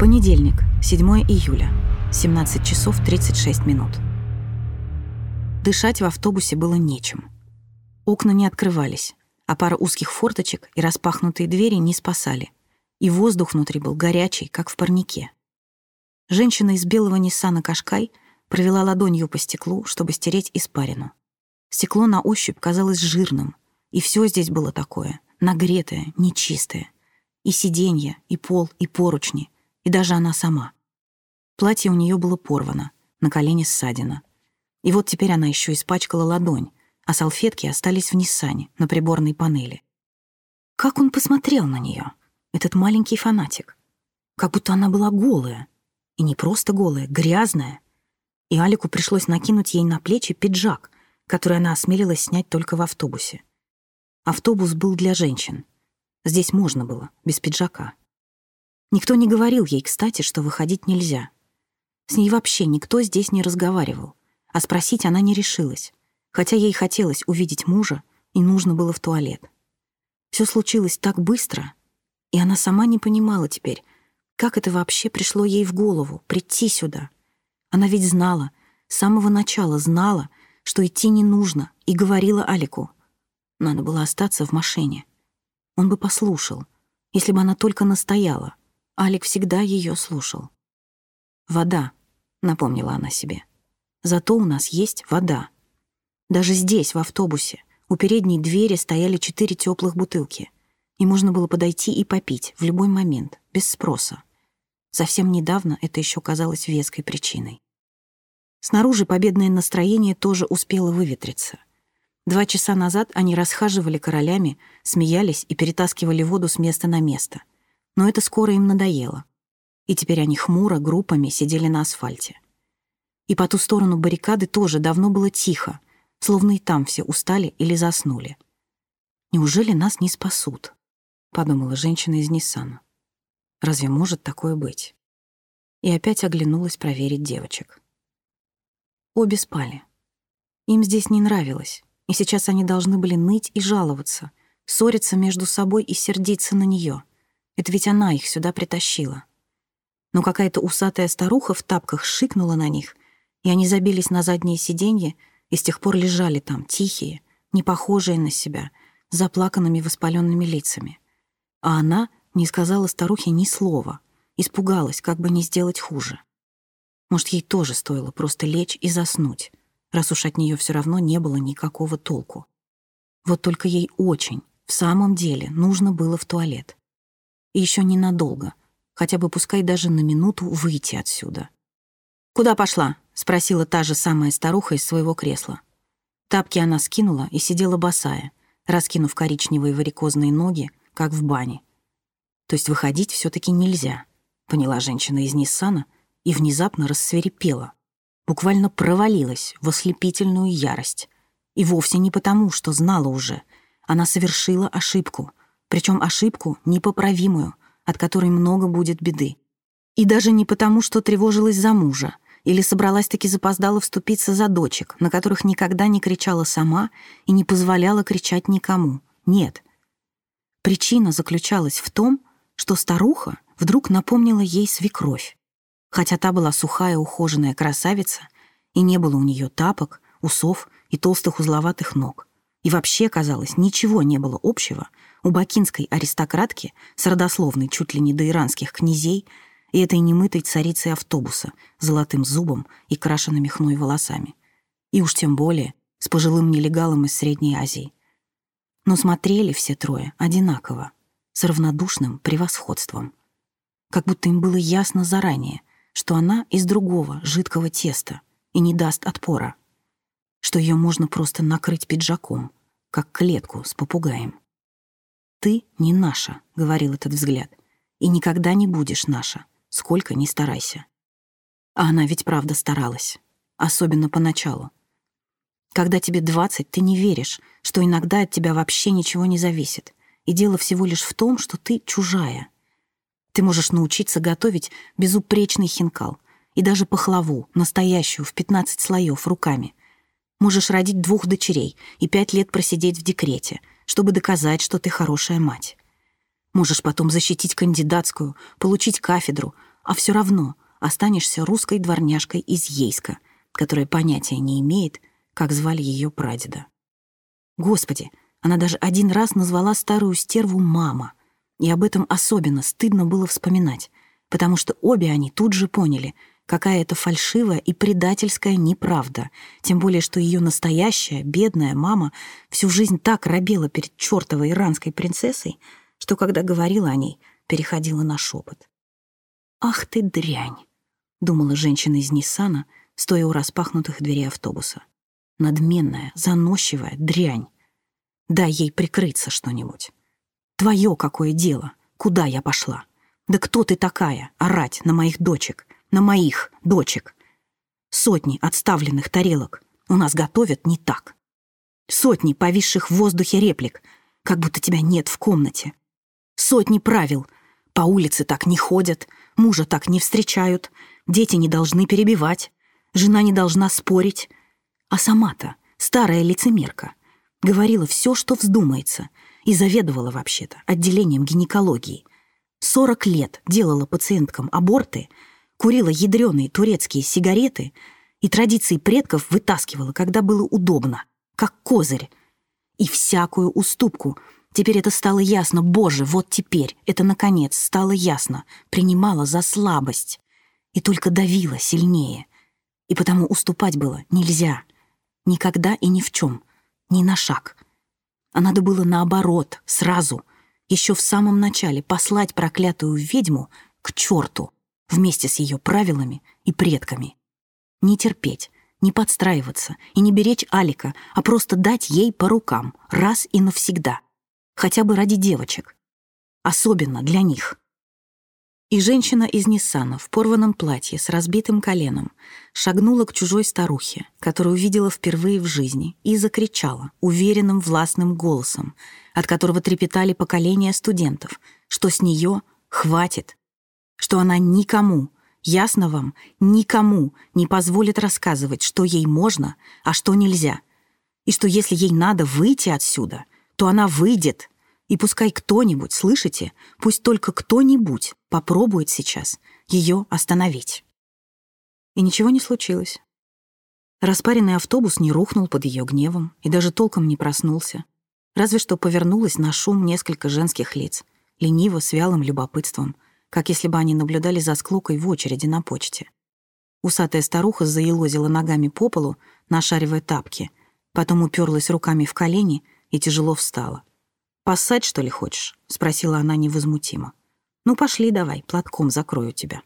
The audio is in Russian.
Понедельник, 7 июля, 17 часов 36 минут. Дышать в автобусе было нечем. Окна не открывались, а пара узких форточек и распахнутые двери не спасали. И воздух внутри был горячий, как в парнике. Женщина из белого Ниссана Кашкай провела ладонью по стеклу, чтобы стереть испарину. Стекло на ощупь казалось жирным, и все здесь было такое, нагретое, нечистое. И сиденья, и пол, и поручни, и даже она сама. Платье у нее было порвано, на колене ссадина. И вот теперь она еще испачкала ладонь, а салфетки остались в Ниссане, на приборной панели. Как он посмотрел на нее, этот маленький фанатик. Как будто она была голая. И не просто голая, грязная. И Алику пришлось накинуть ей на плечи пиджак, который она осмелилась снять только в автобусе. Автобус был для женщин. Здесь можно было, без пиджака. Никто не говорил ей, кстати, что выходить нельзя. С ней вообще никто здесь не разговаривал а спросить она не решилась, хотя ей хотелось увидеть мужа и нужно было в туалет. Все случилось так быстро, и она сама не понимала теперь, как это вообще пришло ей в голову прийти сюда. Она ведь знала, с самого начала знала, что идти не нужно, и говорила Алику. Надо было остаться в машине. Он бы послушал, если бы она только настояла. Алик всегда ее слушал. «Вода», — напомнила она себе. Зато у нас есть вода. Даже здесь, в автобусе, у передней двери стояли четыре теплых бутылки, и можно было подойти и попить в любой момент, без спроса. Совсем недавно это еще казалось веской причиной. Снаружи победное настроение тоже успело выветриться. Два часа назад они расхаживали королями, смеялись и перетаскивали воду с места на место. Но это скоро им надоело. И теперь они хмуро группами сидели на асфальте. И по ту сторону баррикады тоже давно было тихо, словно и там все устали или заснули. «Неужели нас не спасут?» — подумала женщина из Ниссана. «Разве может такое быть?» И опять оглянулась проверить девочек. Обе спали. Им здесь не нравилось, и сейчас они должны были ныть и жаловаться, ссориться между собой и сердиться на нее. Это ведь она их сюда притащила. Но какая-то усатая старуха в тапках шикнула на них и они забились на заднее сиденье и с тех пор лежали там, тихие, не похожие на себя, с заплаканными воспаленными лицами. А она не сказала старухе ни слова, испугалась, как бы не сделать хуже. Может, ей тоже стоило просто лечь и заснуть, раз уж от нее все равно не было никакого толку. Вот только ей очень, в самом деле, нужно было в туалет. И еще ненадолго, хотя бы пускай даже на минуту выйти отсюда. «Куда пошла?» — спросила та же самая старуха из своего кресла. Тапки она скинула и сидела босая, раскинув коричневые варикозные ноги, как в бане. То есть выходить все таки нельзя, поняла женщина из Ниссана и внезапно рассверепела. Буквально провалилась в ослепительную ярость. И вовсе не потому, что знала уже. Она совершила ошибку, причем ошибку непоправимую, от которой много будет беды. И даже не потому, что тревожилась за мужа, или собралась-таки запоздала вступиться за дочек, на которых никогда не кричала сама и не позволяла кричать никому. Нет. Причина заключалась в том, что старуха вдруг напомнила ей свекровь. Хотя та была сухая, ухоженная красавица, и не было у нее тапок, усов и толстых узловатых ног. И вообще, казалось, ничего не было общего у бакинской аристократки с родословной чуть ли не до иранских князей и этой немытой царицей автобуса, золотым зубом и крашенными хной волосами. И уж тем более с пожилым нелегалом из Средней Азии. Но смотрели все трое одинаково, с равнодушным превосходством. Как будто им было ясно заранее, что она из другого жидкого теста и не даст отпора, что ее можно просто накрыть пиджаком, как клетку с попугаем. «Ты не наша», — говорил этот взгляд, — «и никогда не будешь наша сколько ни старайся. А она ведь правда старалась, особенно поначалу. Когда тебе двадцать, ты не веришь, что иногда от тебя вообще ничего не зависит, и дело всего лишь в том, что ты чужая. Ты можешь научиться готовить безупречный хинкал и даже пахлаву, настоящую, в пятнадцать слоев, руками. Можешь родить двух дочерей и пять лет просидеть в декрете, чтобы доказать, что ты хорошая мать. Можешь потом защитить кандидатскую, получить кафедру, а все равно останешься русской дворняжкой из Ейска, которая понятия не имеет, как звали ее прадеда. Господи, она даже один раз назвала старую стерву «мама», и об этом особенно стыдно было вспоминать, потому что обе они тут же поняли, какая это фальшивая и предательская неправда, тем более что ее настоящая, бедная мама всю жизнь так робела перед чертовой иранской принцессой, что когда говорила о ней, переходила на шепот. «Ах ты дрянь!» — думала женщина из Ниссана, стоя у распахнутых дверей автобуса. «Надменная, заносчивая дрянь. Дай ей прикрыться что-нибудь. Твое какое дело? Куда я пошла? Да кто ты такая, орать на моих дочек? На моих дочек? Сотни отставленных тарелок у нас готовят не так. Сотни повисших в воздухе реплик, как будто тебя нет в комнате. Сотни правил. По улице так не ходят, мужа так не встречают, дети не должны перебивать, жена не должна спорить. А сама-то, старая лицемерка, говорила все, что вздумается, и заведовала вообще-то отделением гинекологии. Сорок лет делала пациенткам аборты, курила ядреные турецкие сигареты и традиции предков вытаскивала, когда было удобно, как козырь. И всякую уступку — Теперь это стало ясно. Боже, вот теперь это, наконец, стало ясно. Принимала за слабость. И только давила сильнее. И потому уступать было нельзя. Никогда и ни в чем. Ни на шаг. А надо было наоборот, сразу, еще в самом начале послать проклятую ведьму к черту вместе с ее правилами и предками. Не терпеть, не подстраиваться и не беречь Алика, а просто дать ей по рукам, раз и навсегда — хотя бы ради девочек. Особенно для них. И женщина из Ниссана в порванном платье с разбитым коленом шагнула к чужой старухе, которую увидела впервые в жизни, и закричала уверенным властным голосом, от которого трепетали поколения студентов, что с нее хватит, что она никому, ясно вам, никому не позволит рассказывать, что ей можно, а что нельзя, и что если ей надо выйти отсюда, то она выйдет, и пускай кто-нибудь, слышите, пусть только кто-нибудь попробует сейчас ее остановить. И ничего не случилось. Распаренный автобус не рухнул под ее гневом и даже толком не проснулся. Разве что повернулось на шум несколько женских лиц, лениво, с вялым любопытством, как если бы они наблюдали за склокой в очереди на почте. Усатая старуха заелозила ногами по полу, нашаривая тапки, потом уперлась руками в колени и тяжело встала. «Поссать, что ли, хочешь?» — спросила она невозмутимо. «Ну, пошли давай, платком закрою тебя».